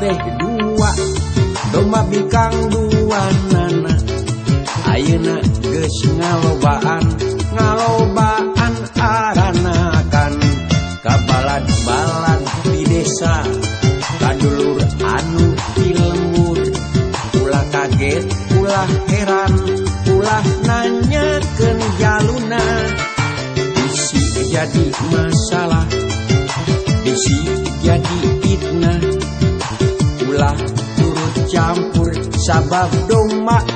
teh dua doma bikang dua nana. Ayeuna geus ngalobaan ngalobaan aranakan. Kabalan balan di desa kadulur anu ilmur ulah kaget ulah heran ulah nanyakeun jaluna. Bisi jadi masalah bisi jadi sabab dong mak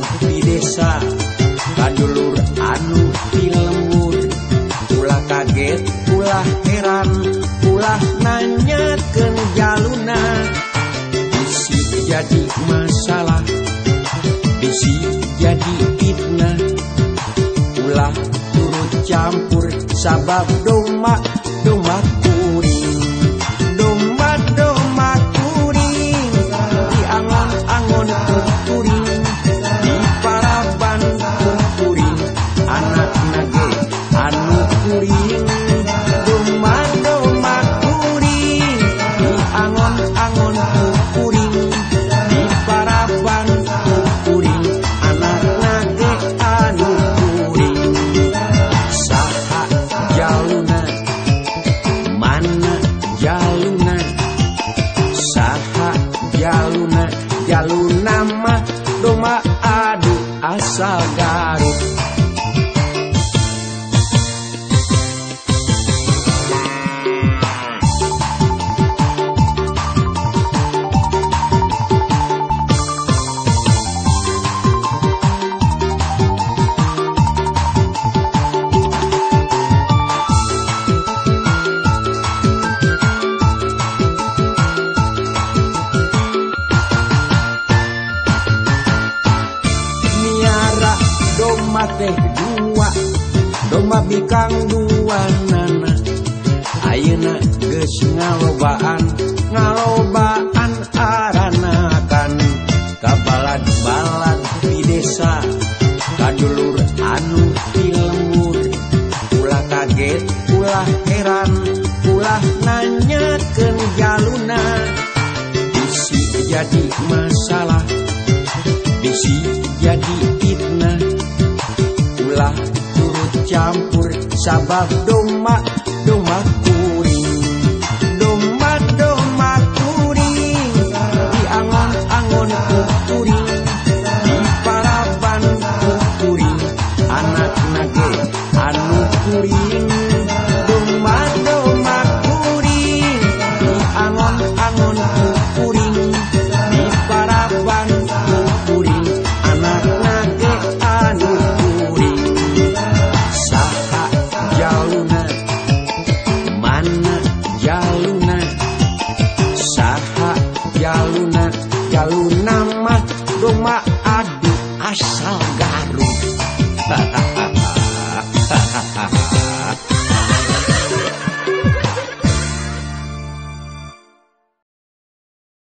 desa. Kadulur anu dilembur Ulah kaget, ulah heran Ulah nanya ke jaluna. Bisi jadi masalah Bisi jadi fitnah. Ulah turut campur sabab doma Dombaku Nama Doma adu asal Garut domba teh dua doma bikang dua nana. Ayeuna geus ngalobaan ngalobaan aranakan. Kabalan balan di desa kadulur anu di lembur ulah kaget ulah heran ulah nanyakeun jaluna. Bisi jadi masalah bisi jadi fitnah. campur sabab domak domba